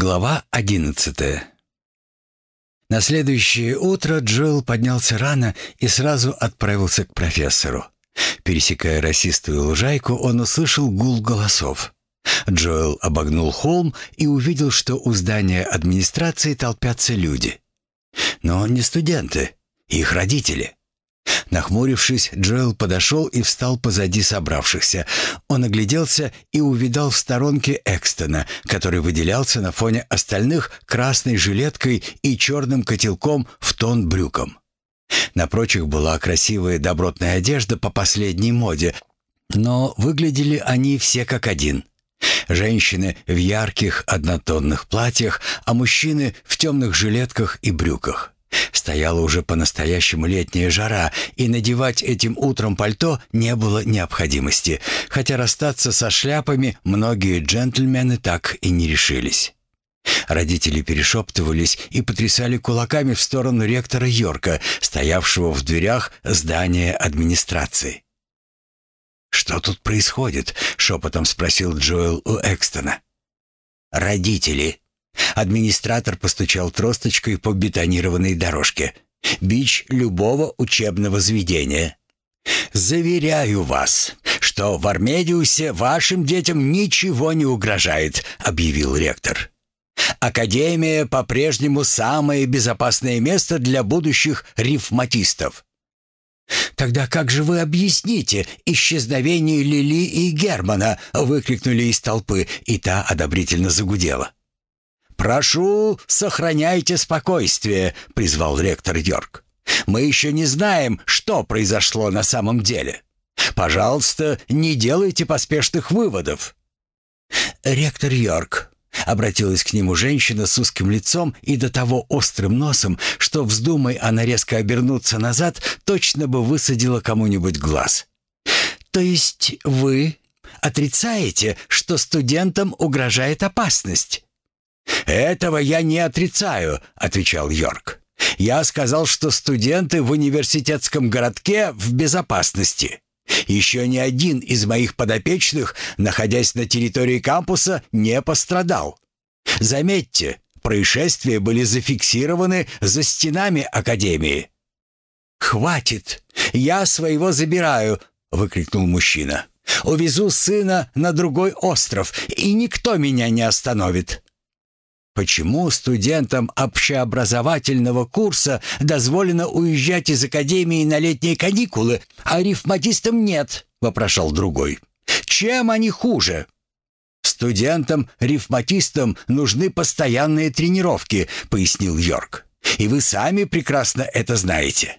Глава одиннадцатая На следующее утро Джоэл поднялся рано и сразу отправился к профессору. Пересекая росистую лужайку, он услышал гул голосов. Джоэл обогнул холм и увидел, что у здания администрации толпятся люди. Но не студенты, их родители. Нахмурившись, Джоэл подошел и встал позади собравшихся. Он огляделся и увидал в сторонке Экстона, который выделялся на фоне остальных красной жилеткой и черным котелком в тон брюком. На прочих была красивая добротная одежда по последней моде, но выглядели они все как один. Женщины в ярких однотонных платьях, а мужчины в темных жилетках и брюках. Стояла уже по-настоящему летняя жара, и надевать этим утром пальто не было необходимости, хотя расстаться со шляпами многие джентльмены так и не решились. Родители перешептывались и потрясали кулаками в сторону ректора Йорка, стоявшего в дверях здания администрации. «Что тут происходит?» — шепотом спросил Джоэл у Экстона. «Родители», Администратор постучал тросточкой по бетонированной дорожке. Бич любого учебного заведения. «Заверяю вас, что в Армедиусе вашим детям ничего не угрожает», — объявил ректор. «Академия по-прежнему самое безопасное место для будущих рифматистов». «Тогда как же вы объясните исчезновение Лили и Германа?» — выкрикнули из толпы, и та одобрительно загудела. «Прошу, сохраняйте спокойствие», — призвал ректор Йорк. «Мы еще не знаем, что произошло на самом деле. Пожалуйста, не делайте поспешных выводов». «Ректор Йорк», — обратилась к нему женщина с узким лицом и до того острым носом, что, вздумай она резко обернуться назад, точно бы высадила кому-нибудь глаз. «То есть вы отрицаете, что студентам угрожает опасность?» «Этого я не отрицаю», — отвечал Йорк. «Я сказал, что студенты в университетском городке в безопасности. Еще ни один из моих подопечных, находясь на территории кампуса, не пострадал. Заметьте, происшествия были зафиксированы за стенами Академии». «Хватит! Я своего забираю!» — выкрикнул мужчина. «Увезу сына на другой остров, и никто меня не остановит. Почему студентам общеобразовательного курса дозволено уезжать из академии на летние каникулы, а арифматистам нет? вопрошал другой. Чем они хуже? Студентам-рифматистам нужны постоянные тренировки, пояснил Йорк. И вы сами прекрасно это знаете.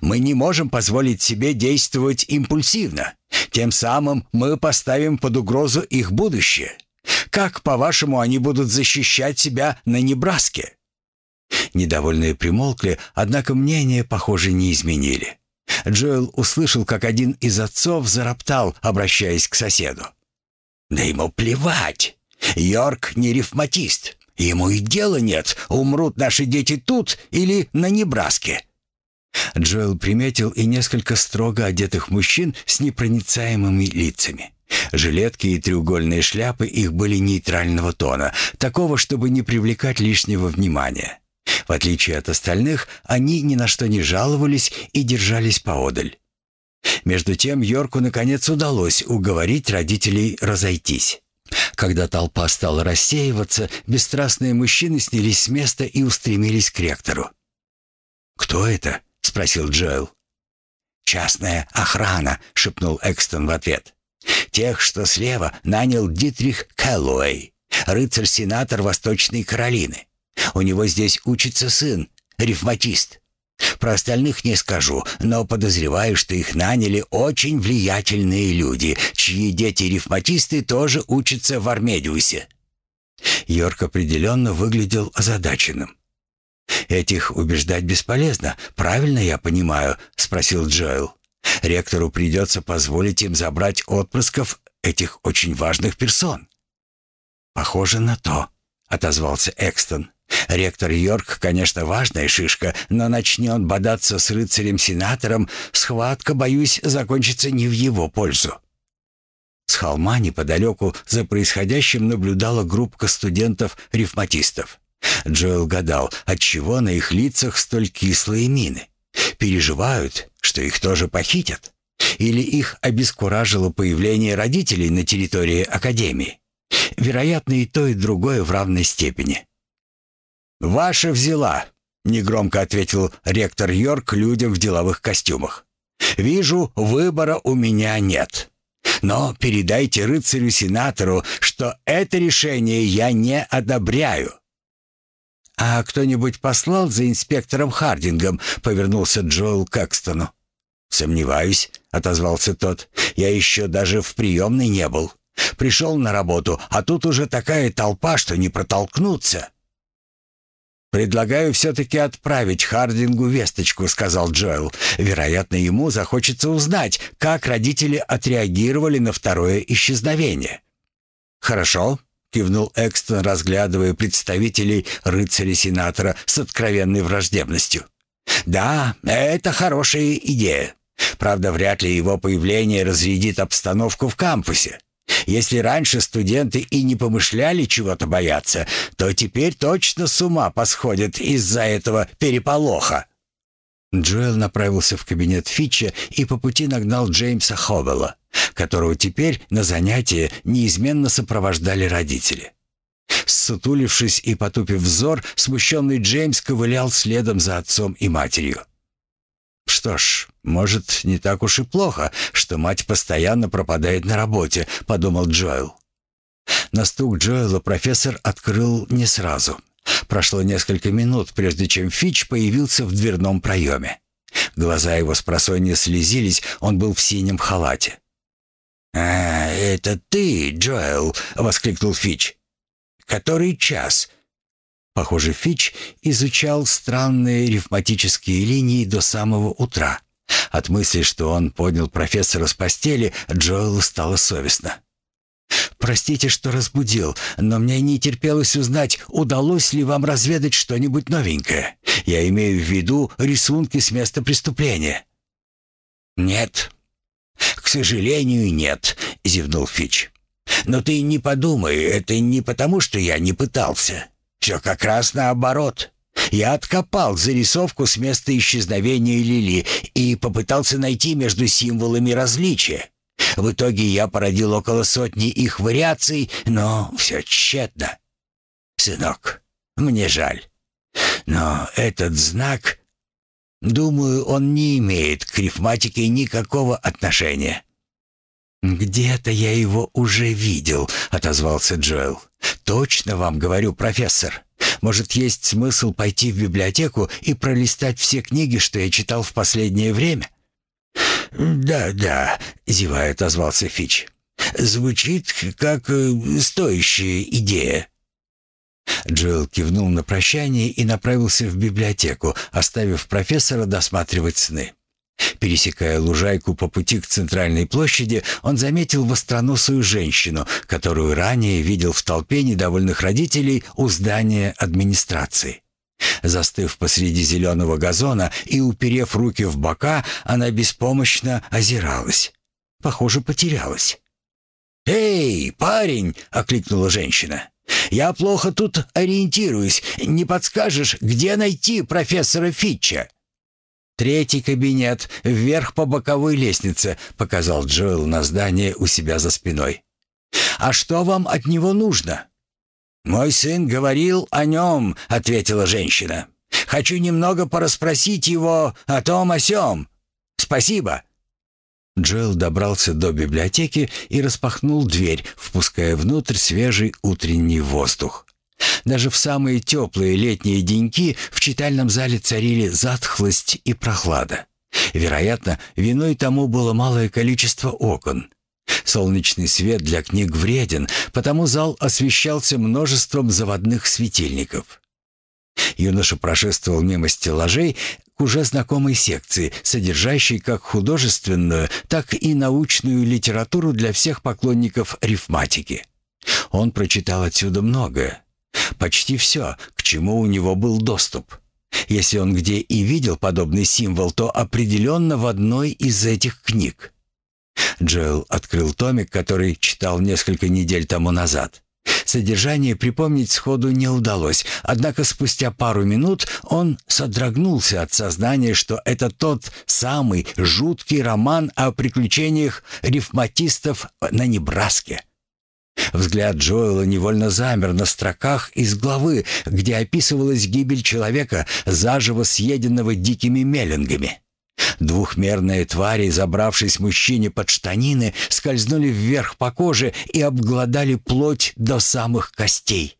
Мы не можем позволить себе действовать импульсивно. Тем самым мы поставим под угрозу их будущее. Как, по-вашему, они будут защищать себя на Небраске?» Недовольные примолкли, однако мнение, похоже, не изменили. Джоэл услышал, как один из отцов зароптал, обращаясь к соседу. «Да ему плевать! Йорк не рифматист. Ему и дела нет, умрут наши дети тут или на Небраске». Джоэл приметил и несколько строго одетых мужчин с непроницаемыми лицами. Жилетки и треугольные шляпы их были нейтрального тона, такого, чтобы не привлекать лишнего внимания. В отличие от остальных, они ни на что не жаловались и держались поодаль. Между тем Йорку наконец удалось уговорить родителей разойтись. Когда толпа стала рассеиваться, бесстрастные мужчины снялись с места и устремились к ректору. «Кто это?» — спросил Джоэл. «Частная охрана», — шепнул Экстон в ответ. Тех, что слева, нанял Дитрих Кэллоуэй, рыцарь-сенатор Восточной Каролины. У него здесь учится сын, рифматист. Про остальных не скажу, но подозреваю, что их наняли очень влиятельные люди, чьи дети-рифматисты тоже учатся в Армедиусе. Йорк определенно выглядел озадаченным. «Этих убеждать бесполезно, правильно я понимаю?» — спросил Джоэл. Ректору придется позволить им забрать отпрысков этих очень важных персон. «Похоже на то», — отозвался Экстон. «Ректор Йорк, конечно, важная шишка, но начни он бодаться с рыцарем-сенатором, схватка, боюсь, закончится не в его пользу». холма неподалеку за происходящим наблюдала группка студентов-рифматистов. Джоэл гадал, отчего на их лицах столь кислые мины. Переживают, что их тоже похитят? Или их обескуражило появление родителей на территории Академии? Вероятно, и то, и другое в равной степени. «Ваша взяла», — негромко ответил ректор Йорк людям в деловых костюмах. «Вижу, выбора у меня нет. Но передайте рыцарю-сенатору, что это решение я не одобряю». «А кто-нибудь послал за инспектором Хардингом?» — повернулся Джоэл к Экстону. «Сомневаюсь», — отозвался тот. «Я еще даже в приемной не был. Пришел на работу, а тут уже такая толпа, что не протолкнуться». «Предлагаю все-таки отправить Хардингу весточку», — сказал Джоэл. «Вероятно, ему захочется узнать, как родители отреагировали на второе исчезновение». «Хорошо», — кивнул Экстон, разглядывая представителей рыцаря-сенатора с откровенной враждебностью. «Да, это хорошая идея. Правда, вряд ли его появление разрядит обстановку в кампусе. Если раньше студенты и не помышляли чего-то бояться, то теперь точно с ума посходят из-за этого переполоха». Джоэл направился в кабинет Фитча и по пути нагнал Джеймса Ховелла, которого теперь на занятия неизменно сопровождали родители. Ссутулившись и потупив взор, смущенный Джеймс ковылял следом за отцом и матерью. «Что ж, может, не так уж и плохо, что мать постоянно пропадает на работе», — подумал Джоэл. На стук Джоэла профессор открыл не сразу. Прошло несколько минут, прежде чем Фич появился в дверном проеме. Глаза его с просонья слезились, он был в синем халате. «А, это ты, Джоэл!» — воскликнул Фич. «Который час?» Похоже, Фич изучал странные рифматические линии до самого утра. От мысли, что он поднял профессора с постели, Джоэлу стало совестно. «Простите, что разбудил, но мне не терпелось узнать, удалось ли вам разведать что-нибудь новенькое. Я имею в виду рисунки с места преступления». «Нет, к сожалению, нет», — зевнул Фич. «Но ты не подумай, это не потому, что я не пытался. Все как раз наоборот. Я откопал зарисовку с места исчезновения Лили и попытался найти между символами различия. В итоге я породил около сотни их вариаций, но все тщетно. Сынок, мне жаль. Но этот знак... Думаю, он не имеет к рифматике никакого отношения. «Где-то я его уже видел», — отозвался Джоэл. «Точно вам говорю, профессор. Может, есть смысл пойти в библиотеку и пролистать все книги, что я читал в последнее время?» «Да, да», — зевая отозвался Фич. «Звучит как э, стоящая идея». Джоэл кивнул на прощание и направился в библиотеку, оставив профессора досматривать сны. Пересекая лужайку по пути к центральной площади, он заметил востроносую женщину, которую ранее видел в толпе недовольных родителей у здания администрации. Застыв посреди зеленого газона и уперев руки в бока, она беспомощно озиралась. Похоже, потерялась. «Эй, парень!» — окликнула женщина. «Я плохо тут ориентируюсь. Не подскажешь, где найти профессора Фитча?» «Третий кабинет, вверх по боковой лестнице», — показал Джоэл на здание у себя за спиной. «А что вам от него нужно?» «Мой сын говорил о нем», — ответила женщина. «Хочу немного порасспросить его о том о сём. Спасибо». Джоэл добрался до библиотеки и распахнул дверь, впуская внутрь свежий утренний воздух. Даже в самые теплые летние деньки в читальном зале царили затхлость и прохлада. Вероятно, виной тому было малое количество окон. Солнечный свет для книг вреден, потому зал освещался множеством заводных светильников. Юноша прошествовал мимо стеллажей к уже знакомой секции, содержащей как художественную, так и научную литературу для всех поклонников рифматики. Он прочитал отсюда многое. Почти все, к чему у него был доступ. Если он где и видел подобный символ, то определенно в одной из этих книг. Джоэл открыл томик, который читал несколько недель тому назад. Содержание припомнить сходу не удалось, однако спустя пару минут он содрогнулся от сознания, что это тот самый жуткий роман о приключениях рифматистов на Небраске. Взгляд Джоэла невольно замер на строках из главы, где описывалась гибель человека, заживо съеденного дикими меллингами. Двухмерные твари, забравшись мужчине под штанины, скользнули вверх по коже и обглодали плоть до самых костей.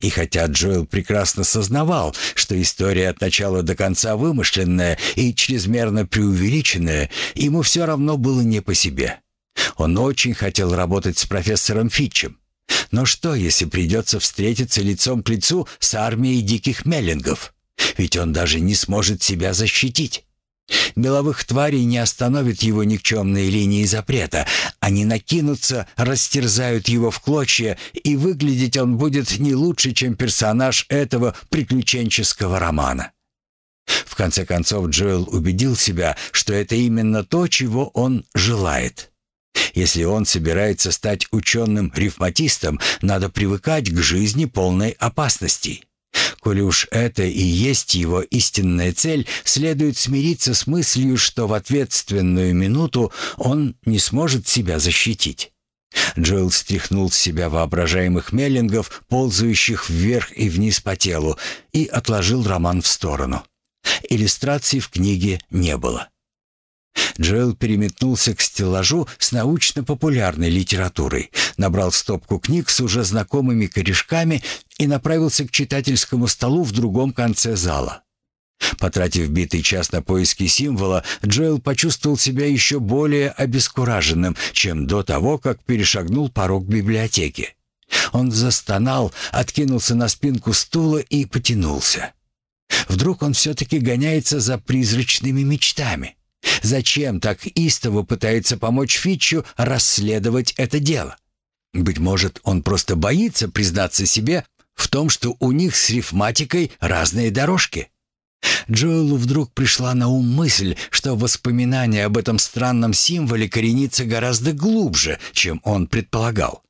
И хотя Джоэл прекрасно сознавал, что история от начала до конца вымышленная и чрезмерно преувеличенная, ему все равно было не по себе. Он очень хотел работать с профессором Фитчем. Но что, если придется встретиться лицом к лицу с армией диких меллингов? Ведь он даже не сможет себя защитить. Меловых тварей не остановят его никчемные линии запрета. Они накинутся, растерзают его в клочья, и выглядеть он будет не лучше, чем персонаж этого приключенческого романа. В конце концов, Джоэл убедил себя, что это именно то, чего он желает. Если он собирается стать ученым-рифматистом, надо привыкать к жизни полной опасностей. Коли уж это и есть его истинная цель, следует смириться с мыслью, что в ответственную минуту он не сможет себя защитить. Джоэл стряхнул с себя воображаемых меллингов, ползающих вверх и вниз по телу, и отложил роман в сторону. Иллюстраций в книге не было. Джоэл переметнулся к стеллажу с научно-популярной литературой, набрал стопку книг с уже знакомыми корешками и направился к читательскому столу в другом конце зала. Потратив битый час на поиски символа, Джоэл почувствовал себя еще более обескураженным, чем до того, как перешагнул порог библиотеки. Он застонал, откинулся на спинку стула и потянулся. Вдруг он все-таки гоняется за призрачными мечтами. Зачем так истово пытается помочь Фитчу расследовать это дело? Быть может, он просто боится признаться себе в том, что у них с рифматикой разные дорожки. Джоэлу вдруг пришла на ум мысль, что воспоминание об этом странном символе коренится гораздо глубже, чем он предполагал.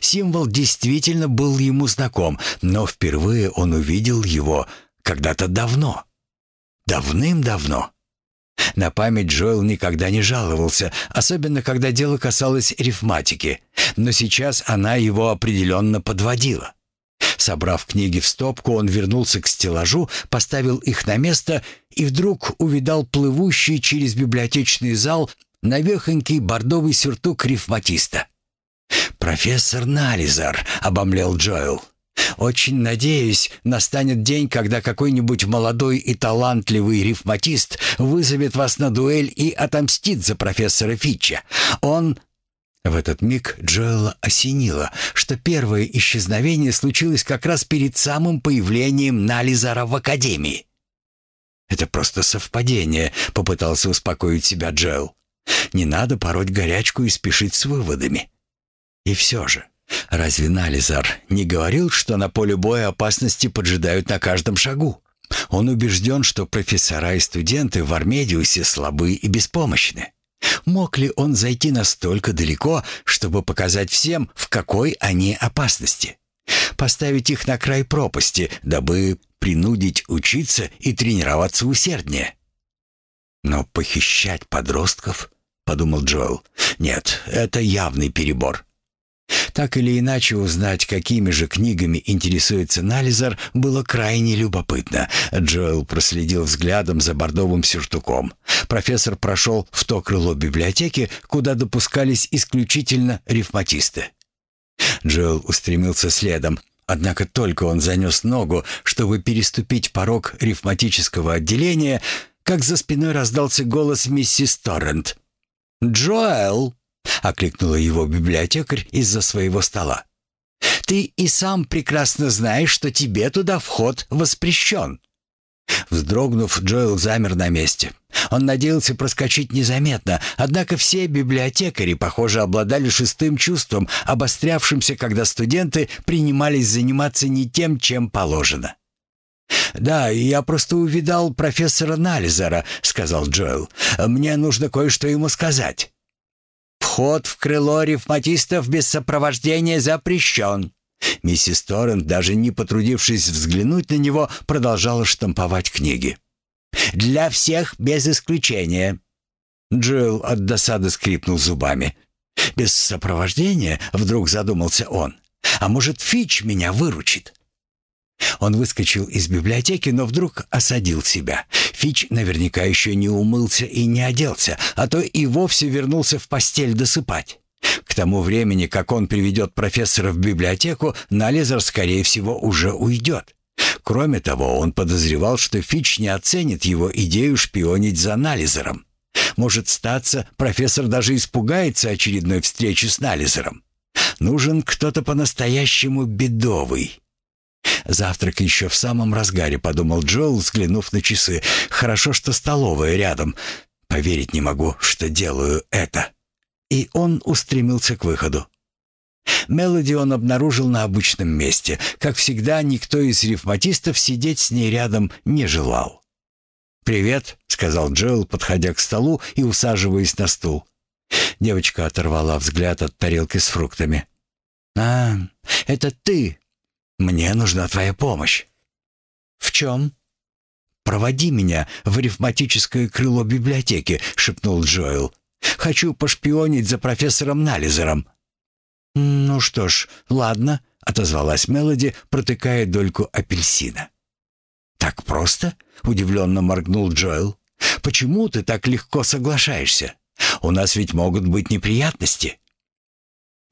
Символ действительно был ему знаком, но впервые он увидел его когда-то давно. Давным-давно. На память Джоэл никогда не жаловался, особенно когда дело касалось рифматики, но сейчас она его определенно подводила. Собрав книги в стопку, он вернулся к стеллажу, поставил их на место и вдруг увидал плывущий через библиотечный зал навехонький бордовый сюртук рифматиста. «Профессор Нализар», — обомлел Джоэл. Очень надеюсь, настанет день, когда какой-нибудь молодой и талантливый рифматист вызовет вас на дуэль и отомстит за профессора Фитча. Он...» В этот миг Джоэла осенило, что первое исчезновение случилось как раз перед самым появлением Нализара в Академии. «Это просто совпадение», — попытался успокоить себя Джоэл. «Не надо пороть горячку и спешить с выводами». И все же, Разве Нализар не говорил, что на поле боя опасности поджидают на каждом шагу? Он убежден, что профессора и студенты в Армедиусе слабы и беспомощны. Мог ли он зайти настолько далеко, чтобы показать всем, в какой они опасности? Поставить их на край пропасти, дабы принудить учиться и тренироваться усерднее? Но похищать подростков, подумал Джоэл, нет, это явный перебор. Так или иначе узнать, какими же книгами интересуется Нализар, было крайне любопытно. Джоэл проследил взглядом за бордовым сюртуком. Профессор прошел в то крыло библиотеки, куда допускались исключительно рифматисты. Джоэл устремился следом, однако только он занес ногу, чтобы переступить порог рифматического отделения, как за спиной раздался голос миссис Торрент. «Джоэл!» — окликнула его библиотекарь из-за своего стола. «Ты и сам прекрасно знаешь, что тебе туда вход воспрещен». Вздрогнув, Джоэл замер на месте. Он надеялся проскочить незаметно, однако все библиотекари, похоже, обладали шестым чувством, обострявшимся, когда студенты принимались заниматься не тем, чем положено. «Да, я просто увидал профессора Нализера», — сказал Джоэл. «Мне нужно кое-что ему сказать». Вход в крыло ревматистов без сопровождения запрещен». Миссис Торрент, даже не потрудившись взглянуть на него, продолжала штамповать книги. «Для всех без исключения». Джилл от досады скрипнул зубами. «Без сопровождения?» — вдруг задумался он. «А может, Фич меня выручит?» Он выскочил из библиотеки, но вдруг осадил себя. Фич наверняка еще не умылся и не оделся, а то и вовсе вернулся в постель досыпать. К тому времени, как он приведет профессора в библиотеку, Нализер, скорее всего, уже уйдет. Кроме того, он подозревал, что Фич не оценит его идею шпионить за Нализером. Может статься, профессор даже испугается очередной встречи с Нализером. Нужен кто-то по-настоящему бедовый. «Завтрак еще в самом разгаре», — подумал Джоэл, взглянув на часы. «Хорошо, что столовая рядом. Поверить не могу, что делаю это». И он устремился к выходу. Мелоди он обнаружил на обычном месте. Как всегда, никто из рифматистов сидеть с ней рядом не желал. «Привет», — сказал Джоэл, подходя к столу и усаживаясь на стул. Девочка оторвала взгляд от тарелки с фруктами. «А, это ты мне нужна твоя помощь». «В чем?» «Проводи меня в арифматическое крыло библиотеки», — шепнул Джоэл. «Хочу пошпионить за профессором Нализером». «Ну что ж, ладно», — отозвалась Мелоди, протыкая дольку апельсина. «Так просто?» — удивленно моргнул Джоэл. «Почему ты так легко соглашаешься? У нас ведь могут быть неприятности».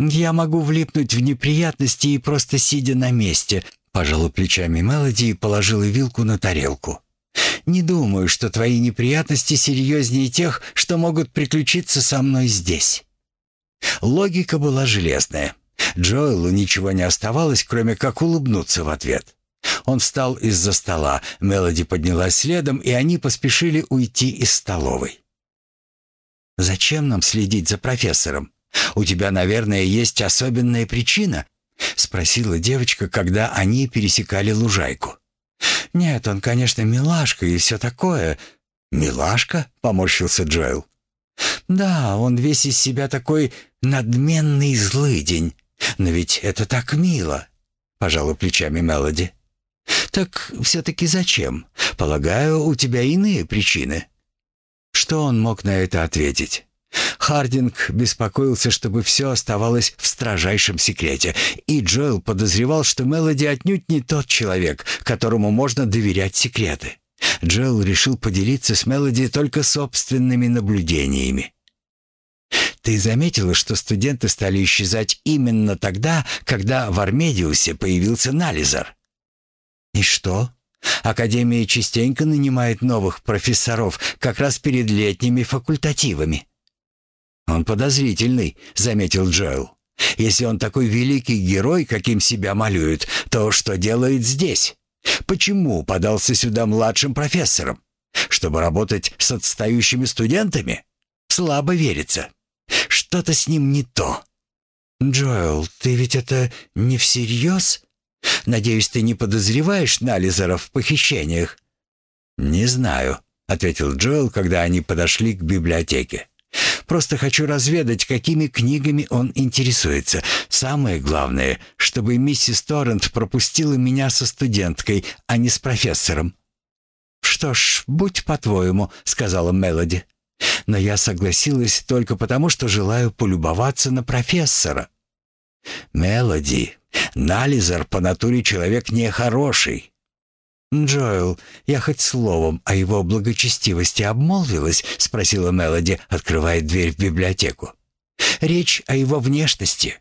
«Я могу влипнуть в неприятности и просто сидя на месте», пожала плечами Мелоди и положила вилку на тарелку. «Не думаю, что твои неприятности серьезнее тех, что могут приключиться со мной здесь». Логика была железная. Джоэлу ничего не оставалось, кроме как улыбнуться в ответ. Он встал из-за стола, Мелоди поднялась следом, и они поспешили уйти из столовой. «Зачем нам следить за профессором?» «У тебя, наверное, есть особенная причина?» — спросила девочка, когда они пересекали лужайку. «Нет, он, конечно, милашка и все такое». «Милашка?» — поморщился Джоэл. «Да, он весь из себя такой надменный злыдень. Но ведь это так мило», — пожала плечами Мелоди. «Так все-таки зачем? Полагаю, у тебя иные причины». Что он мог на это ответить? Хардинг беспокоился, чтобы все оставалось в строжайшем секрете, и Джоэл подозревал, что Мелоди отнюдь не тот человек, которому можно доверять секреты. Джоэл решил поделиться с Мелоди только собственными наблюдениями. «Ты заметила, что студенты стали исчезать именно тогда, когда в Армедиусе появился Нализар?» «И что?» Академия частенько нанимает новых профессоров как раз перед летними факультативами. «Он подозрительный», — заметил Джоэл. «Если он такой великий герой, каким себя малюет, то что делает здесь? Почему подался сюда младшим профессором? Чтобы работать с отстающими студентами? Слабо верится. Что-то с ним не то». «Джоэл, ты ведь это не всерьез? Надеюсь, ты не подозреваешь Нализера в похищениях?» «Не знаю», — ответил Джоэл, когда они подошли к библиотеке. Просто хочу разведать, какими книгами он интересуется. Самое главное, чтобы миссис Торрент пропустила меня со студенткой, а не с профессором». «Что ж, будь по-твоему», — сказала Мелоди. «Но я согласилась только потому, что желаю полюбоваться на профессора». «Мелоди, Нализер по натуре человек нехороший. «Джоэл, я хоть словом о его благочестивости обмолвилась?» — спросила Мелоди, открывая дверь в библиотеку. «Речь о его внешности».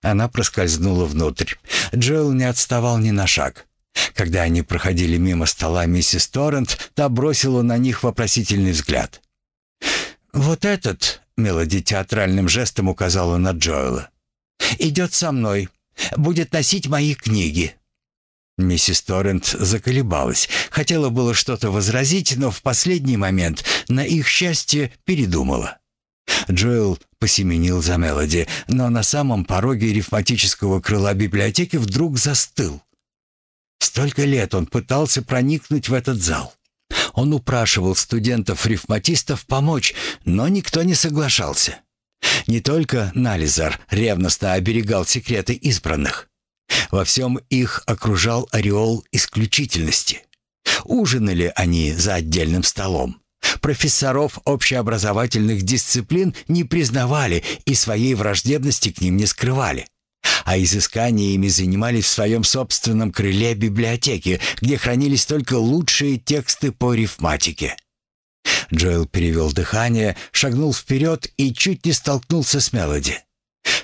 Она проскользнула внутрь. Джоэл не отставал ни на шаг. Когда они проходили мимо стола миссис Торрент, та бросила на них вопросительный взгляд. «Вот этот», — Мелоди театральным жестом указала на Джоэла, — «идет со мной, будет носить мои книги». Миссис Торрент заколебалась. Хотела было что-то возразить, но в последний момент, на их счастье, передумала. Джоэл посеменил за Мелоди, но на самом пороге рифматического крыла библиотеки вдруг застыл. Столько лет он пытался проникнуть в этот зал. Он упрашивал студентов-рифматистов помочь, но никто не соглашался. Не только Нализар ревностно оберегал секреты избранных. Во всем их окружал ореол исключительности. Ужинали они за отдельным столом. Профессоров общеобразовательных дисциплин не признавали и своей враждебности к ним не скрывали. А изысканиями занимались в своем собственном крыле библиотеки, где хранились только лучшие тексты по рифматике. Джоэл перевел дыхание, шагнул вперед и чуть не столкнулся с Мелоди.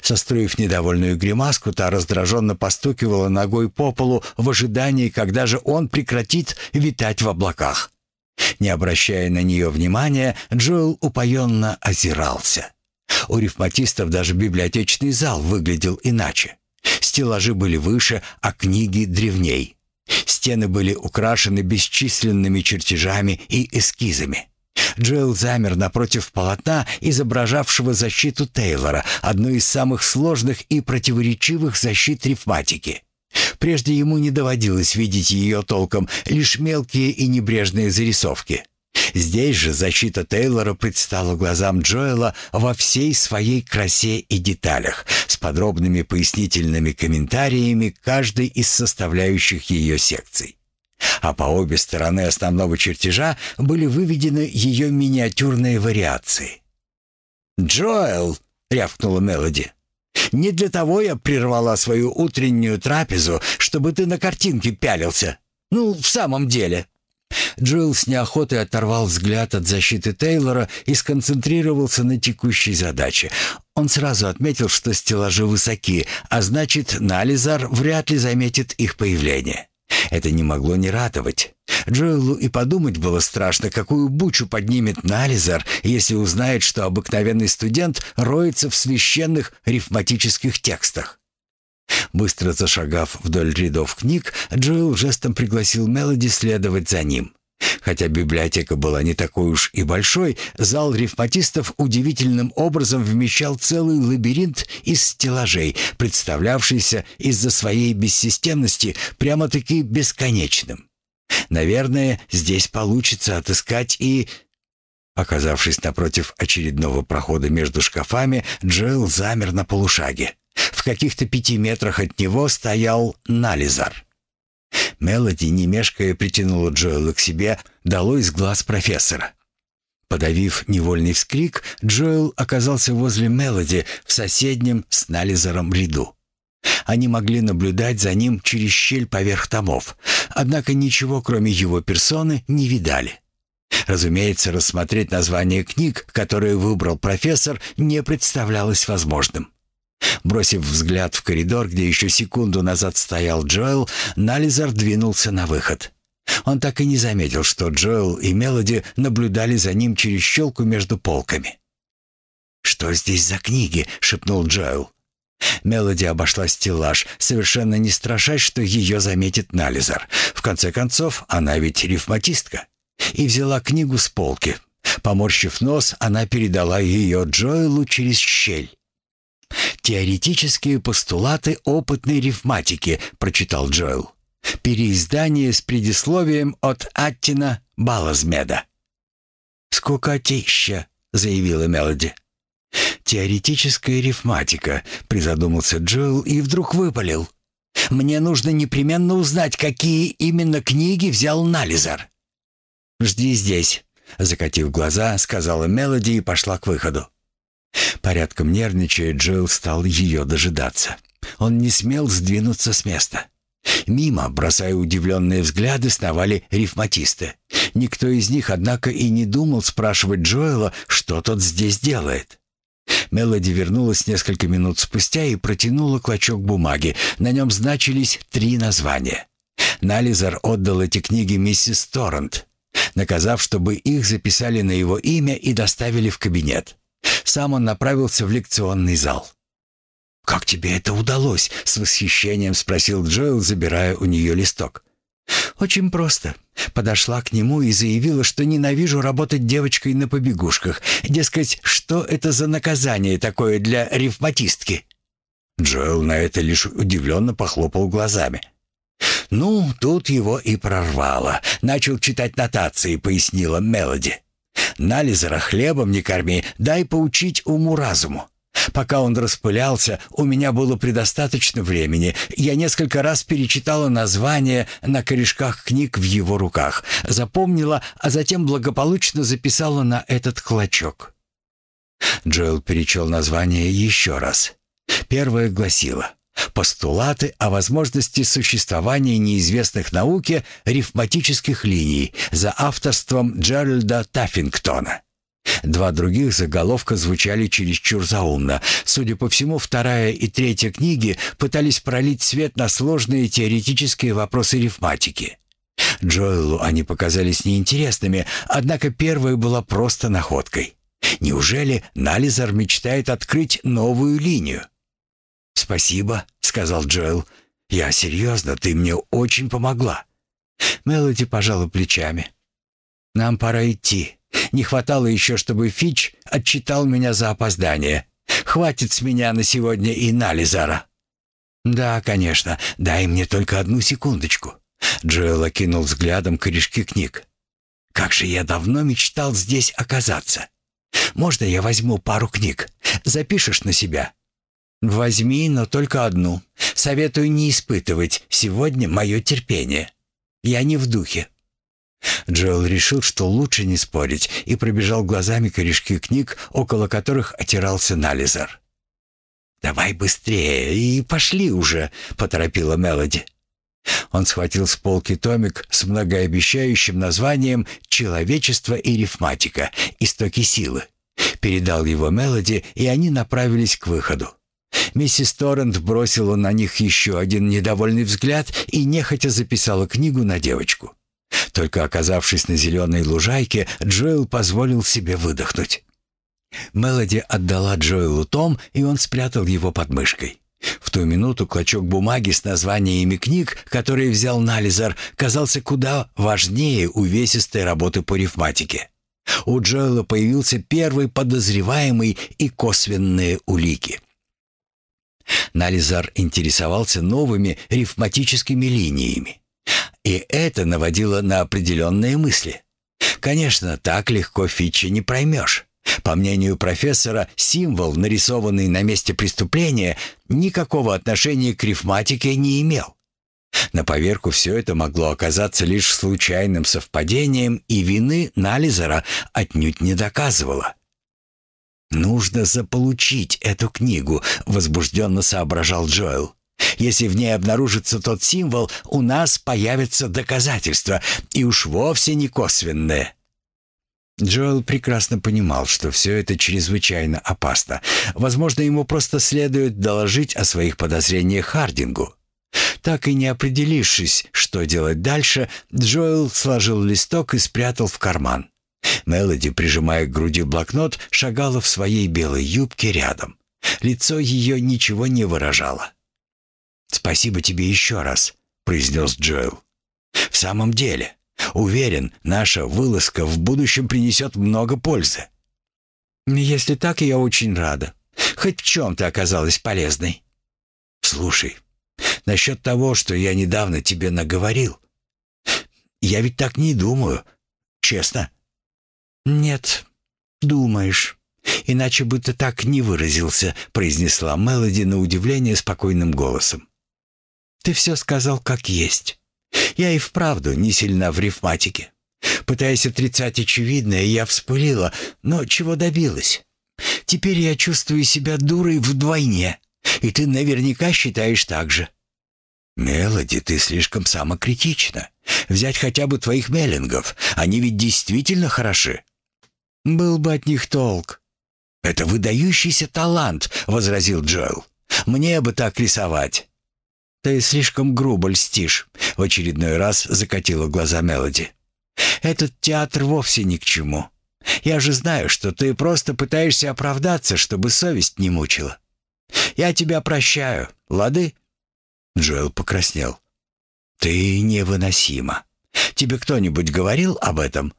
Состроив недовольную гримаску, та раздраженно постукивала ногой по полу в ожидании, когда же он прекратит витать в облаках. Не обращая на нее внимания, Джоэл упоенно озирался. У рифматистов даже библиотечный зал выглядел иначе. Стеллажи были выше, а книги древней. Стены были украшены бесчисленными чертежами и эскизами. Джоэл замер напротив полотна, изображавшего защиту Тейлора, одну из самых сложных и противоречивых защит рифматики. Прежде ему не доводилось видеть ее толком, лишь мелкие и небрежные зарисовки. Здесь же защита Тейлора предстала глазам Джоэла во всей своей красе и деталях, с подробными пояснительными комментариями каждой из составляющих ее секций а по обе стороны основного чертежа были выведены ее миниатюрные вариации. «Джоэл!» — рявкнула Мелоди. «Не для того я прервала свою утреннюю трапезу, чтобы ты на картинке пялился. Ну, в самом деле». Джоэл с неохотой оторвал взгляд от защиты Тейлора и сконцентрировался на текущей задаче. Он сразу отметил, что стеллажи высоки, а значит, Нализар вряд ли заметит их появление. Это не могло не радовать. Джоэлу и подумать было страшно, какую бучу поднимет Нализар, если узнает, что обыкновенный студент роется в священных рифматических текстах. Быстро зашагав вдоль рядов книг, Джоэл жестом пригласил Мелоди следовать за ним. Хотя библиотека была не такой уж и большой, зал рифматистов удивительным образом вмещал целый лабиринт из стеллажей, представлявшийся из-за своей бессистемности прямо-таки бесконечным. Наверное, здесь получится отыскать и... Оказавшись напротив очередного прохода между шкафами, Джоэл замер на полушаге. В каких-то пяти метрах от него стоял Нализар. Мелоди, не мешкая, притянула Джоэла к себе, дало из глаз профессора. Подавив невольный вскрик, Джоэл оказался возле Мелоди в соседнем с Нализером ряду. Они могли наблюдать за ним через щель поверх томов, однако ничего, кроме его персоны, не видали. Разумеется, рассмотреть название книг, которые выбрал профессор, не представлялось возможным. Бросив взгляд в коридор, где еще секунду назад стоял Джоэл, Нализар двинулся на выход. Он так и не заметил, что Джоэл и Мелоди наблюдали за ним через щелку между полками. «Что здесь за книги?» — шепнул Джоэл. Мелоди обошла стеллаж, совершенно не страшась, что ее заметит Нализар. В конце концов, она ведь рифматистка. И взяла книгу с полки. Поморщив нос, она передала ее Джоэлу через щель. «Теоретические постулаты опытной рифматики», — прочитал Джоэл. «Переиздание с предисловием от Аттина Балазмеда». «Скукотища», — заявила Мелоди. «Теоретическая рифматика», — призадумался Джоэл и вдруг выпалил. «Мне нужно непременно узнать, какие именно книги взял Нализар». «Жди здесь», — закатив глаза, сказала Мелоди и пошла к выходу. Порядком нервничая, Джилл стал ее дожидаться. Он не смел сдвинуться с места. Мимо, бросая удивленные взгляды, сновали рифматисты. Никто из них, однако, и не думал спрашивать Джоэла, что тот здесь делает. Мелоди вернулась несколько минут спустя и протянула клочок бумаги. На нем значились три названия. Нализар отдал эти книги миссис Торрент, наказав, чтобы их записали на его имя и доставили в кабинет. Сам он направился в лекционный зал. «Как тебе это удалось?» — с восхищением спросил Джоэл, забирая у нее листок. «Очень просто. Подошла к нему и заявила, что ненавижу работать девочкой на побегушках. Дескать, что это за наказание такое для рифматистки?» Джоэл на это лишь удивленно похлопал глазами. «Ну, тут его и прорвало. Начал читать нотации», — пояснила Мелоди. Нализера хлебом не корми, дай поучить уму-разуму. Пока он распылялся, у меня было предостаточно времени. Я несколько раз перечитала названия на корешках книг в его руках, запомнила, а затем благополучно записала на этот клочок. Джоэл перечел название еще раз. Первое гласило «Постулаты о возможности существования неизвестных науке рифматических линий» за авторством Джеральда Таффингтона. Два других заголовка звучали чересчур заумно. Судя по всему, вторая и третья книги пытались пролить свет на сложные теоретические вопросы рифматики. Джоэлу они показались неинтересными, однако первая была просто находкой. Неужели Нализар мечтает открыть новую линию? «Спасибо», — сказал Джоэл. «Я серьезно, ты мне очень помогла». Мелоди пожала плечами. «Нам пора идти. Не хватало еще, чтобы Фич отчитал меня за опоздание. Хватит с меня на сегодня и Нализара». «Да, конечно. Дай мне только одну секундочку». Джоэл окинул взглядом корешки книг. «Как же я давно мечтал здесь оказаться. Можно я возьму пару книг? Запишешь на себя?» «Возьми, но только одну. Советую не испытывать сегодня мое терпение. Я не в духе». Джоэл решил, что лучше не спорить, и пробежал глазами корешки книг, около которых отирался Нализар. «Давай быстрее и пошли уже», — поторопила Мелоди. Он схватил с полки томик с многообещающим названием «Человечество и рифматика. Истоки силы». Передал его Мелоди, и они направились к выходу. Миссис Торрент бросила на них еще один недовольный взгляд и нехотя записала книгу на девочку. Только оказавшись на зеленой лужайке, Джоэл позволил себе выдохнуть. Мелоди отдала Джоэлу том, и он спрятал его под мышкой. В ту минуту клочок бумаги с названиями книг, которые взял Нализар, казался куда важнее увесистой работы по рифматике. У Джоэла появился первый подозреваемый и косвенные улики. Нализар интересовался новыми рифматическими линиями. И это наводило на определенные мысли. Конечно, так легко Фитча не проймешь. По мнению профессора, символ, нарисованный на месте преступления, никакого отношения к рифматике не имел. На поверку все это могло оказаться лишь случайным совпадением, и вины Нализера отнюдь не доказывало. «Нужно заполучить эту книгу», — возбужденно соображал Джоэл. Если в ней обнаружится тот символ, у нас появятся доказательства, и уж вовсе не косвенные». Джоэл прекрасно понимал, что все это чрезвычайно опасно. Возможно, ему просто следует доложить о своих подозрениях Хардингу. Так и не определившись, что делать дальше, Джоэл сложил листок и спрятал в карман. Мелоди, прижимая к груди блокнот, шагала в своей белой юбке рядом. Лицо ее ничего не выражало. «Спасибо тебе еще раз», — произнес Джоэл. «В самом деле, уверен, наша вылазка в будущем принесет много пользы». «Если так, я очень рада. Хоть в чем ты оказалась полезной». «Слушай, насчет того, что я недавно тебе наговорил. Я ведь так не думаю, честно». «Нет, думаешь. Иначе бы ты так не выразился», — произнесла Мелоди на удивление спокойным голосом. Ты все сказал как есть. Я и вправду не сильна в рифматике. Пытаясь отрицать очевидное, я вспылила, но чего добилась? Теперь я чувствую себя дурой вдвойне, и ты наверняка считаешь так же. «Мелоди, ты слишком самокритична. Взять хотя бы твоих меллингов. Они ведь действительно хороши». «Был бы от них толк». «Это выдающийся талант», — возразил Джоэл. «Мне бы так рисовать». «Ты слишком грубо льстишь», — в очередной раз закатила глаза Мелоди. «Этот театр вовсе ни к чему. Я же знаю, что ты просто пытаешься оправдаться, чтобы совесть не мучила. Я тебя прощаю, лады?» Джоэл покраснел. «Ты невыносима. Тебе кто-нибудь говорил об этом?»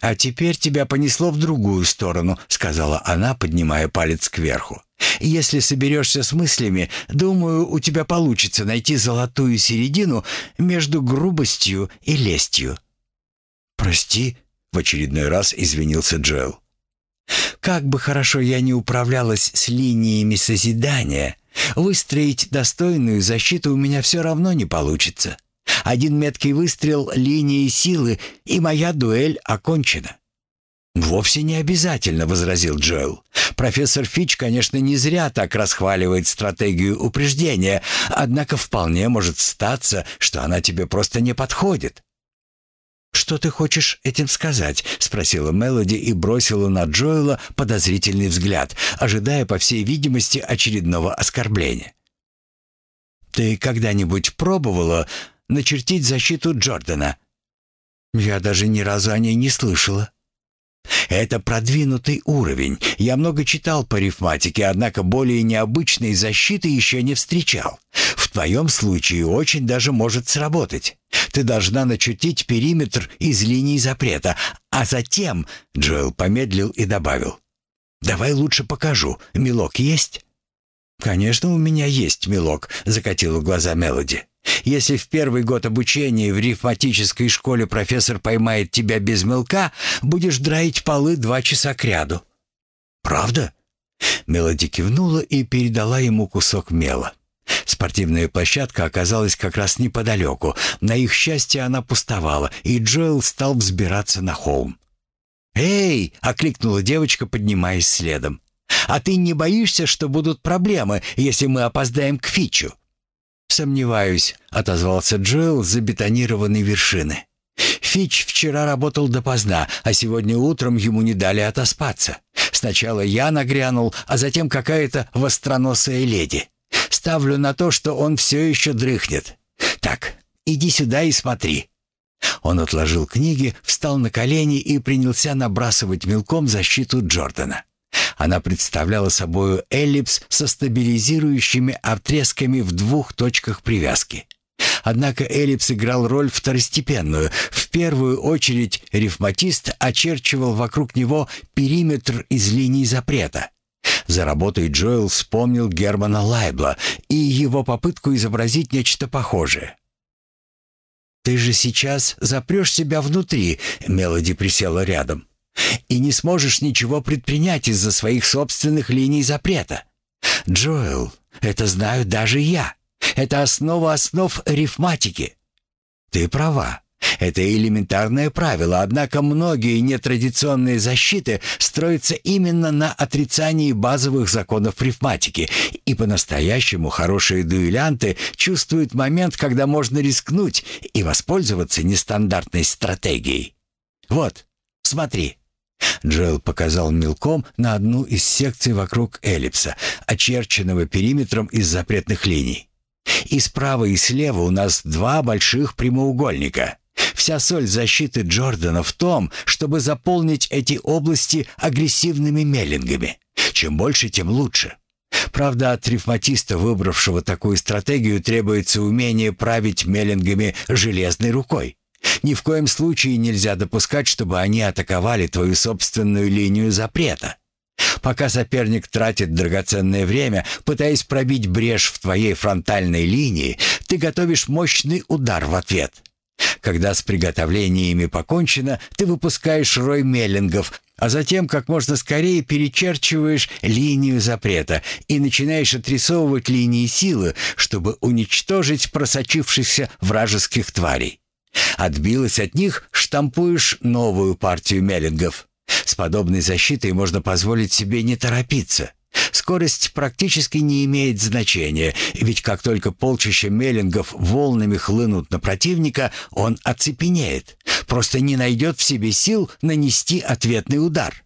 «А теперь тебя понесло в другую сторону», — сказала она, поднимая палец кверху. Если соберешься с мыслями, думаю, у тебя получится найти золотую середину между грубостью и лестью». «Прости», — в очередной раз извинился Джоэл. Как бы хорошо я ни управлялась с линиями созидания, выстроить достойную защиту у меня все равно не получится. Один меткий выстрел линии силы, и моя дуэль окончена. «Вовсе не обязательно», — возразил Джоэл. «Профессор Фич, конечно, не зря так расхваливает стратегию упреждения, однако вполне может статься, что она тебе просто не подходит». «Что ты хочешь этим сказать?» — спросила Мелоди и бросила на Джоэла подозрительный взгляд, ожидая, по всей видимости, очередного оскорбления. «Ты когда-нибудь пробовала начертить защиту Джордана?» «Я даже ни разу о ней не слышала». Это продвинутый уровень. Я много читал по рифматике, однако более необычной защиты еще не встречал. В твоем случае очень даже может сработать. Ты должна начертить периметр из линий запрета, а затем...» Джоэл помедлил и добавил. «Давай лучше покажу. Мелок есть?» «Конечно, у меня есть мелок», — закатила глаза Мелоди. Если в первый год обучения в рифматической школе профессор поймает тебя без мелка, будешь драить полы два часа кряду». «Правда?» Мелоди кивнула и передала ему кусок мела. Спортивная площадка оказалась как раз неподалеку. На их счастье она пустовала, и Джоэл стал взбираться на холм. «Эй!» — окликнула девочка, поднимаясь следом. «А ты не боишься, что будут проблемы, если мы опоздаем к Фичу?» «Сомневаюсь», — отозвался Джоэл с забетонированной вершины. «Фич вчера работал допоздна, а сегодня утром ему не дали отоспаться. Сначала я нагрянул, а затем какая-то востроносая леди. Ставлю на то, что он все еще дрыхнет. Так, иди сюда и смотри». Он отложил книги, встал на колени и принялся набрасывать мелком защиту Джордана. Она представляла собою эллипс со стабилизирующими отрезками в двух точках привязки. Однако эллипс играл роль второстепенную. В первую очередь рифматист очерчивал вокруг него периметр из линий запрета. За работой Джоэл вспомнил Германа Лайбла и его попытку изобразить нечто похожее. «Ты же сейчас запрешь себя внутри», — Мелоди присела рядом и не сможешь ничего предпринять из-за своих собственных линий запрета. Джоэл, это знаю даже я. Это основа основ рифматики. Ты права. Это элементарное правило, однако многие нетрадиционные защиты строятся именно на отрицании базовых законов рифматики, и по-настоящему хорошие дуэлянты чувствуют момент, когда можно рискнуть и воспользоваться нестандартной стратегией. Вот, смотри. Джоэл показал мелком на одну из секций вокруг эллипса, очерченного периметром из запретных линий. И справа и слева у нас два больших прямоугольника. Вся соль защиты Джордана в том, чтобы заполнить эти области агрессивными меллингами. Чем больше, тем лучше. Правда, от рифматиста, выбравшего такую стратегию, требуется умение править меллингами железной рукой. Ни в коем случае нельзя допускать, чтобы они атаковали твою собственную линию запрета. Пока соперник тратит драгоценное время, пытаясь пробить брешь в твоей фронтальной линии, ты готовишь мощный удар в ответ. Когда с приготовлениями покончено, ты выпускаешь рой меллингов, а затем как можно скорее перечерчиваешь линию запрета и начинаешь отрисовывать линии силы, чтобы уничтожить просочившихся вражеских тварей. Отбилась от них, штампуешь новую партию меллингов. С подобной защитой можно позволить себе не торопиться. Скорость практически не имеет значения, ведь как только полчища меллингов волнами хлынут на противника, он оцепенеет, просто не найдет в себе сил нанести ответный удар.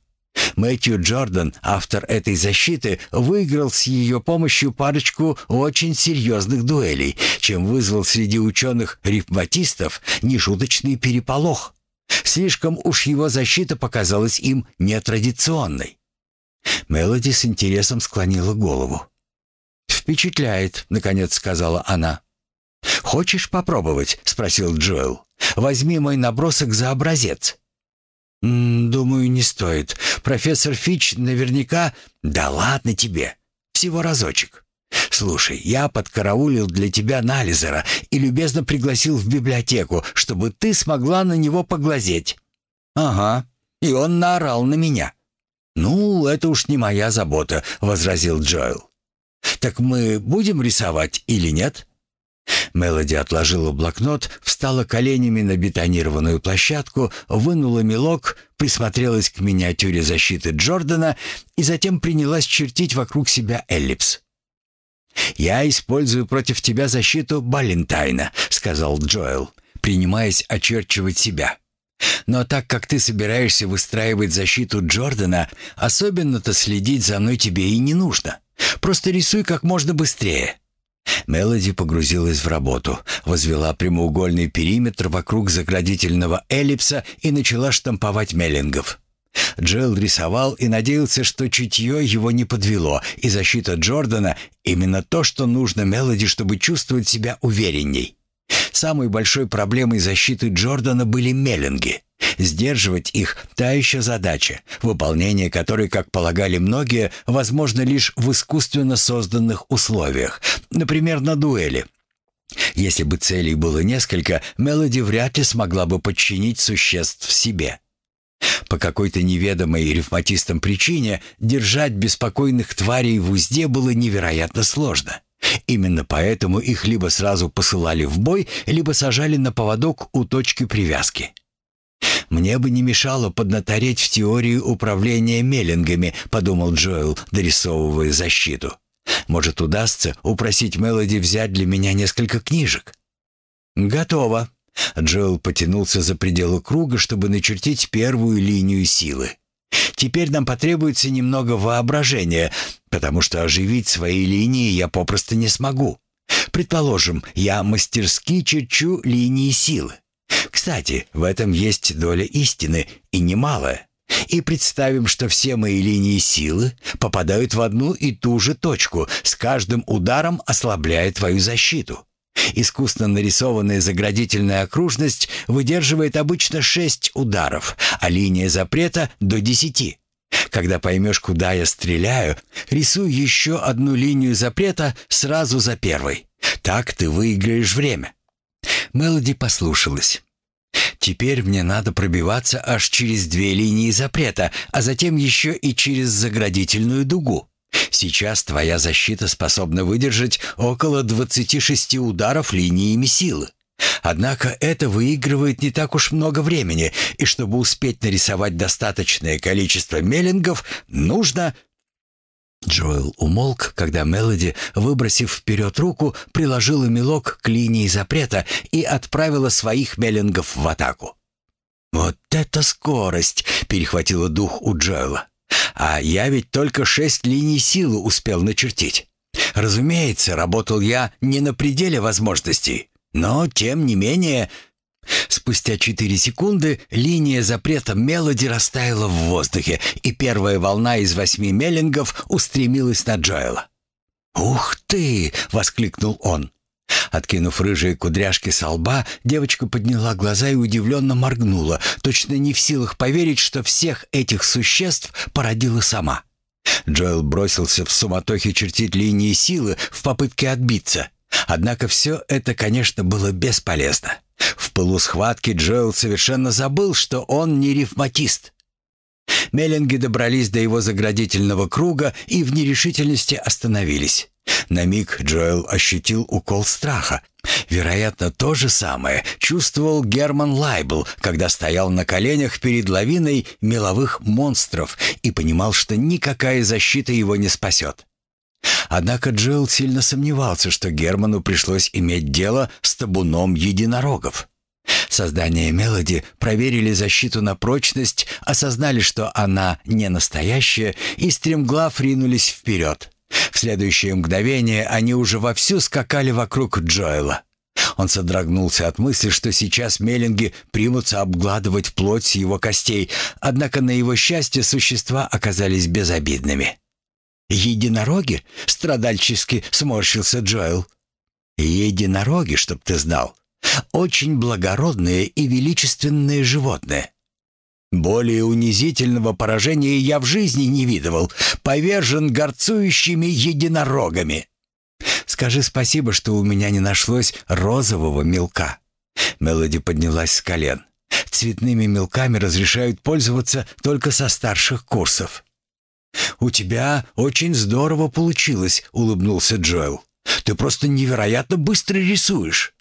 Мэтью Джордан, автор этой защиты, выиграл с ее помощью парочку очень серьезных дуэлей, чем вызвал среди ученых-рифматистов нешуточный переполох. Слишком уж его защита показалась им нетрадиционной. Мелоди с интересом склонила голову. «Впечатляет», — наконец сказала она. «Хочешь попробовать?» — спросил Джоэл. «Возьми мой набросок за образец». «Думаю, не стоит. Профессор Фич наверняка...» «Да ладно тебе. Всего разочек. Слушай, я подкараулил для тебя Нализера и любезно пригласил в библиотеку, чтобы ты смогла на него поглазеть». «Ага. И он наорал на меня». «Ну, это уж не моя забота», — возразил Джоэл. «Так мы будем рисовать или нет?» Мелоди отложила блокнот, встала коленями на бетонированную площадку, вынула мелок, присмотрелась к миниатюре защиты Джордана и затем принялась чертить вокруг себя эллипс. «Я использую против тебя защиту Балентайна», — сказал Джоэл, принимаясь очерчивать себя. «Но так как ты собираешься выстраивать защиту Джордана, особенно-то следить за мной тебе и не нужно. Просто рисуй как можно быстрее». Мелоди погрузилась в работу, возвела прямоугольный периметр вокруг заградительного эллипса и начала штамповать меллингов. Джилл рисовал и надеялся, что чутье его не подвело, и защита Джордана — именно то, что нужно Мелоди, чтобы чувствовать себя уверенней. Самой большой проблемой защиты Джордана были меллинги. Сдерживать их – та еще задача, выполнение которой, как полагали многие, возможно лишь в искусственно созданных условиях, например, на дуэли. Если бы целей было несколько, Мелоди вряд ли смогла бы подчинить существ себе. По какой-то неведомой ревматистам причине держать беспокойных тварей в узде было невероятно сложно. Именно поэтому их либо сразу посылали в бой, либо сажали на поводок у точки привязки. «Мне бы не мешало поднатореть в теорию управления меллингами», — подумал Джоэл, дорисовывая защиту. «Может, удастся упросить Мелоди взять для меня несколько книжек?» «Готово». Джоэл потянулся за пределы круга, чтобы начертить первую линию силы. «Теперь нам потребуется немного воображения, потому что оживить свои линии я попросту не смогу. Предположим, я мастерски черчу линии силы. Кстати, в этом есть доля истины, и немалая. И представим, что все мои линии силы попадают в одну и ту же точку, с каждым ударом ослабляя твою защиту. Искусно нарисованная заградительная окружность выдерживает обычно шесть ударов, а линия запрета — до десяти. Когда поймешь, куда я стреляю, рисуй еще одну линию запрета сразу за первой. Так ты выиграешь время». Мелоди послушалась. Теперь мне надо пробиваться аж через две линии запрета, а затем еще и через заградительную дугу. Сейчас твоя защита способна выдержать около 26 ударов линиями силы. Однако это выигрывает не так уж много времени, и чтобы успеть нарисовать достаточное количество меллингов, нужно Джоэл умолк, когда Мелоди, выбросив вперед руку, приложила мелок к линии запрета и отправила своих меллингов в атаку. «Вот это скорость!» — перехватила дух у Джоэла. «А я ведь только шесть линий силы успел начертить. Разумеется, работал я не на пределе возможностей, но, тем не менее, Спустя четыре секунды линия запрета мелоди растаяла в воздухе, и первая волна из восьми меллингов устремилась на Джоэла. «Ух ты!» — воскликнул он. Откинув рыжие кудряшки со лба, девочка подняла глаза и удивленно моргнула, точно не в силах поверить, что всех этих существ породила сама. Джоэл бросился в суматохе чертить линии силы в попытке отбиться. Однако все это, конечно, было бесполезно. В пылу схватки Джоэл совершенно забыл, что он не рифматист. Меллинги добрались до его заградительного круга и в нерешительности остановились. На миг Джоэл ощутил укол страха. Вероятно, то же самое чувствовал Герман Лайбл, когда стоял на коленях перед лавиной меловых монстров и понимал, что никакая защита его не спасет. Однако Джилл сильно сомневался, что Герману пришлось иметь дело с табуном единорогов. Создание Мелоди проверили защиту на прочность, осознали, что она не настоящая, и стремглав ринулись вперед. В следующее мгновение они уже вовсю скакали вокруг Джоэла. Он содрогнулся от мысли, что сейчас меллинги примутся обгладывать плоть с его костей, однако на его счастье существа оказались безобидными. «Единороги?» — страдальчески сморщился Джоэл. «Единороги, чтоб ты знал. Очень благородные и величественные животные. Более унизительного поражения я в жизни не видывал, повержен горцующими единорогами. Скажи спасибо, что у меня не нашлось розового мелка». Мелоди поднялась с колен. «Цветными мелками разрешают пользоваться только со старших курсов». «У тебя очень здорово получилось», — улыбнулся Джоэл. «Ты просто невероятно быстро рисуешь».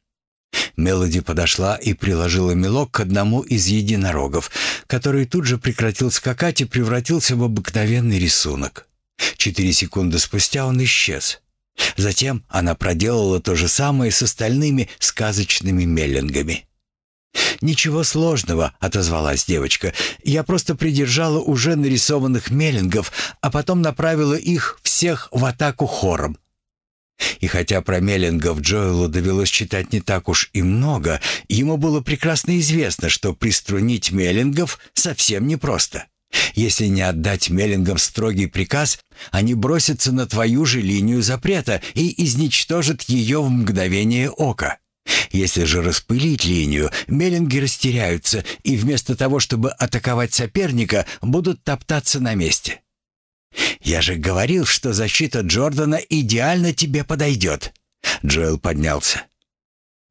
Мелоди подошла и приложила мелок к одному из единорогов, который тут же прекратил скакать и превратился в обыкновенный рисунок. Четыре секунды спустя он исчез. Затем она проделала то же самое с остальными сказочными меллингами. «Ничего сложного», — отозвалась девочка. «Я просто придержала уже нарисованных меллингов, а потом направила их всех в атаку хором. И хотя про Меллингов Джоэлу довелось читать не так уж и много, ему было прекрасно известно, что приструнить Меллингов совсем непросто. Если не отдать Меллингам строгий приказ, они бросятся на твою же линию запрета и изничтожат ее в мгновение ока. Если же распылить линию, Меллинги растеряются и вместо того, чтобы атаковать соперника, будут топтаться на месте. «Я же говорил, что защита Джордана идеально тебе подойдет». Джоэл поднялся.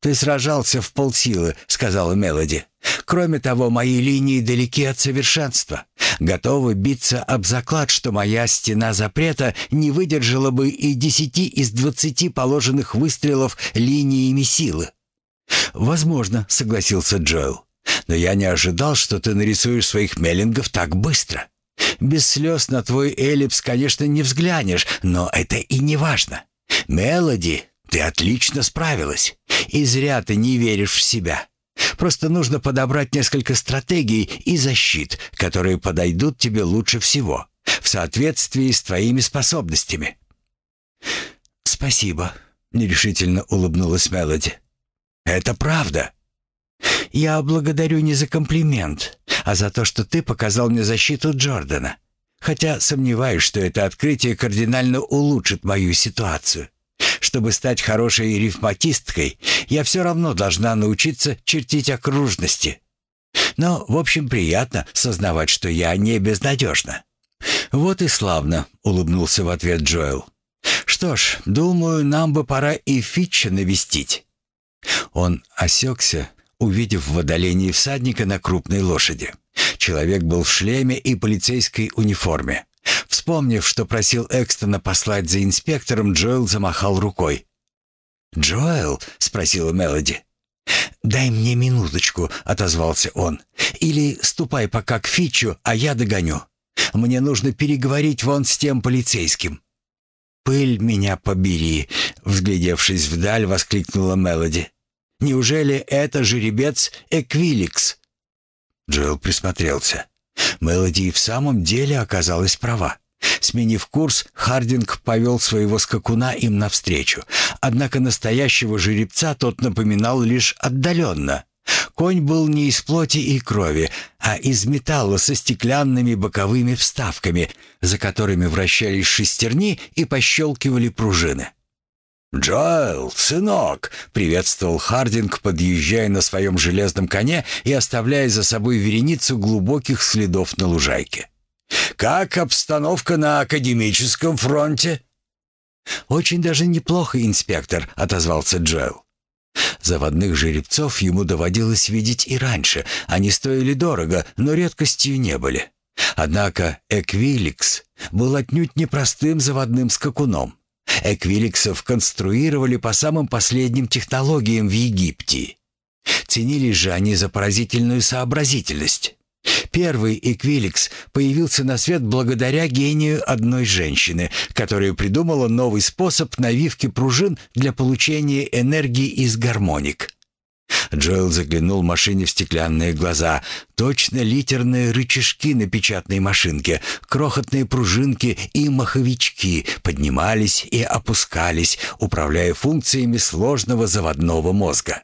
«Ты сражался в полсилы», — сказала Мелоди. «Кроме того, мои линии далеки от совершенства. Готовы биться об заклад, что моя стена запрета не выдержала бы и десяти из двадцати положенных выстрелов линиями силы». «Возможно», — согласился Джоэл. «Но я не ожидал, что ты нарисуешь своих меллингов так быстро». Без слез на твой эллипс, конечно, не взглянешь, но это и не важно. Мелоди, ты отлично справилась. И зря ты не веришь в себя. Просто нужно подобрать несколько стратегий и защит, которые подойдут тебе лучше всего, в соответствии с твоими способностями. «Спасибо», — нерешительно улыбнулась Мелоди. «Это правда». «Я благодарю не за комплимент, а за то, что ты показал мне защиту Джордана. Хотя сомневаюсь, что это открытие кардинально улучшит мою ситуацию. Чтобы стать хорошей рифматисткой, я все равно должна научиться чертить окружности. Но, в общем, приятно сознавать, что я не безнадежна». «Вот и славно», — улыбнулся в ответ Джоэл. «Что ж, думаю, нам бы пора и Фитча навестить». Он осекся, увидев в отдалении всадника на крупной лошади. Человек был в шлеме и полицейской униформе. Вспомнив, что просил Экстона послать за инспектором, Джоэл замахал рукой. «Джоэл?» — спросила Мелоди. «Дай мне минуточку», — отозвался он. «Или ступай пока к Фичу, а я догоню. Мне нужно переговорить вон с тем полицейским». «Пыль меня побери!» — взглядевшись вдаль, воскликнула Мелоди. Неужели это жеребец Эквиликс?» Джилл присмотрелся. Мелоди в самом деле оказалась права. Сменив курс, Хардинг повел своего скакуна им навстречу. Однако настоящего жеребца тот напоминал лишь отдаленно. Конь был не из плоти и крови, а из металла со стеклянными боковыми вставками, за которыми вращались шестерни и пощелкивали пружины. «Джоэл, сынок!» — приветствовал Хардинг, подъезжая на своем железном коне и оставляя за собой вереницу глубоких следов на лужайке. «Как обстановка на академическом фронте?» «Очень даже неплохо, инспектор», — отозвался Джоэл. Заводных жеребцов ему доводилось видеть и раньше. Они стоили дорого, но редкостью не были. Однако Эквиликс был отнюдь непростым заводным скакуном. Эквиликсов конструировали по самым последним технологиям в Египте. Ценились же они за поразительную сообразительность. Первый Эквиликс появился на свет благодаря гению одной женщины, которая придумала новый способ навивки пружин для получения энергии из гармоник. Джоэл заглянул машине в стеклянные глаза. Точно литерные рычажки на печатной машинке, крохотные пружинки и маховички поднимались и опускались, управляя функциями сложного заводного мозга.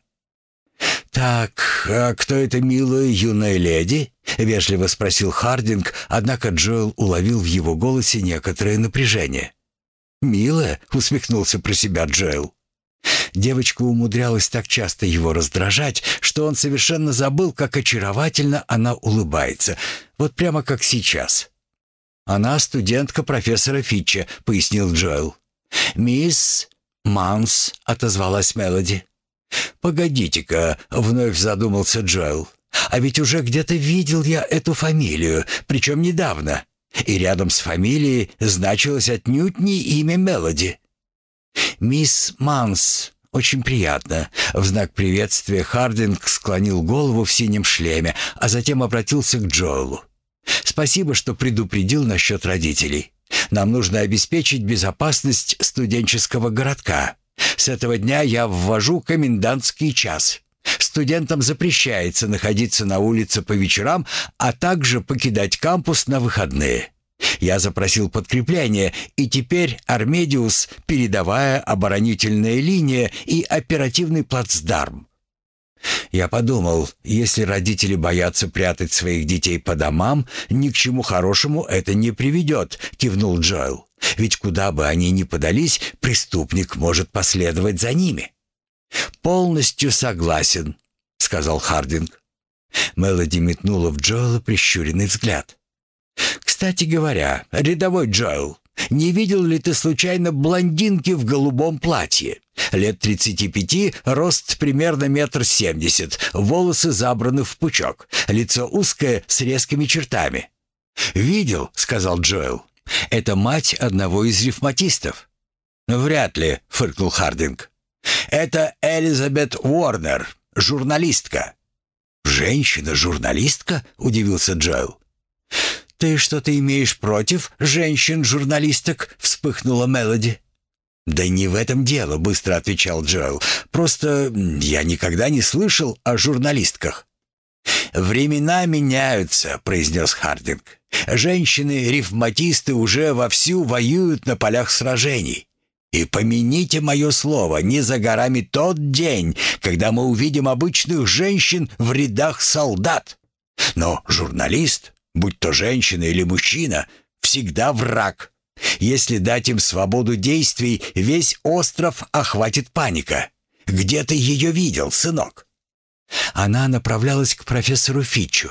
«Так, а кто эта милая юная леди?» — вежливо спросил Хардинг, однако Джоэл уловил в его голосе некоторое напряжение. «Милая?» — усмехнулся про себя Джоэл. Девочка умудрялась так часто его раздражать, что он совершенно забыл, как очаровательно она улыбается, вот прямо как сейчас. «Она студентка профессора Фитча», — пояснил Джоэл. «Мисс Манс», — отозвалась Мелоди. «Погодите-ка», — вновь задумался Джоэл. «А ведь уже где-то видел я эту фамилию, причем недавно. И рядом с фамилией значилось отнюдь не имя Мелоди. «Мисс Манс, очень приятно». В знак приветствия Хардинг склонил голову в синем шлеме, а затем обратился к Джоэлу. «Спасибо, что предупредил насчет родителей. Нам нужно обеспечить безопасность студенческого городка. С этого дня я ввожу комендантский час. Студентам запрещается находиться на улице по вечерам, а также покидать кампус на выходные. Я запросил подкрепление, и теперь Армедиус – передовая оборонительная линия и оперативный плацдарм. Я подумал, если родители боятся прятать своих детей по домам, ни к чему хорошему это не приведет, кивнул Джоэл. Ведь куда бы они ни подались, преступник может последовать за ними. «Полностью согласен», — сказал Хардинг. Мелоди метнула в Джоэла прищуренный взгляд. «Кстати говоря, рядовой Джоэл, не видел ли ты случайно блондинки в голубом платье? Лет 35, рост примерно метр семьдесят, волосы забраны в пучок, лицо узкое с резкими чертами». «Видел», — сказал Джоэл. «Это мать одного из рифматистов». «Вряд ли», — фыркнул Хардинг. «Это Элизабет Уорнер, журналистка». «Женщина-журналистка?» — удивился Джоэл. «Ты что-то имеешь против женщин-журналисток?» — вспыхнула Мелоди. «Да не в этом дело», — быстро отвечал Джоэл. «Просто я никогда не слышал о журналистках». «Времена меняются», — произнес Хардинг. «Женщины-рифматисты уже вовсю воюют на полях сражений. И помяните мое слово, не за горами тот день, когда мы увидим обычных женщин в рядах солдат. Но журналист будь то женщина или мужчина, всегда враг. Если дать им свободу действий, весь остров охватит паника. Где ты ее видел, сынок?» Она направлялась к профессору Фитчу.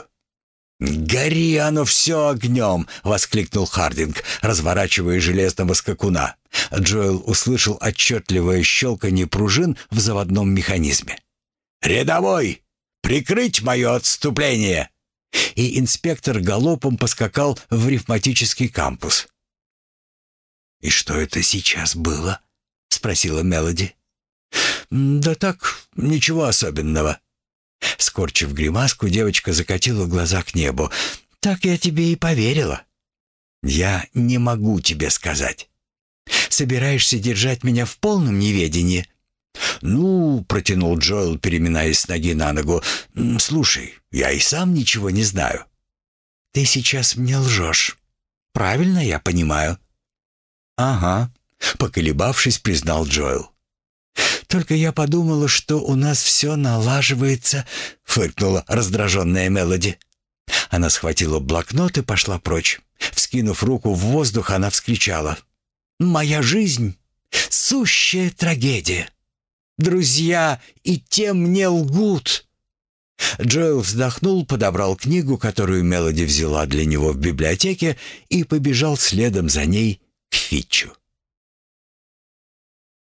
«Гори оно все огнем!» — воскликнул Хардинг, разворачивая железного скакуна. Джоэл услышал отчетливое щелканье пружин в заводном механизме. «Рядовой! Прикрыть мое отступление!» И инспектор галопом поскакал в рифматический кампус. «И что это сейчас было?» — спросила Мелоди. «Да так, ничего особенного». Скорчив гримаску, девочка закатила глаза к небу. «Так я тебе и поверила». «Я не могу тебе сказать. Собираешься держать меня в полном неведении?» «Ну», — протянул Джоэл, переминаясь с ноги на ногу, — «слушай, я и сам ничего не знаю». «Ты сейчас мне лжешь. Правильно я понимаю?» «Ага», — поколебавшись, признал Джоэл. «Только я подумала, что у нас все налаживается», — фыркнула раздраженная Мелоди. Она схватила блокнот и пошла прочь. Вскинув руку в воздух, она вскричала. «Моя жизнь — сущая трагедия!» Друзья и те мне лгут!» Джоэл вздохнул, подобрал книгу, которую Мелоди взяла для него в библиотеке, и побежал следом за ней к Фитчу.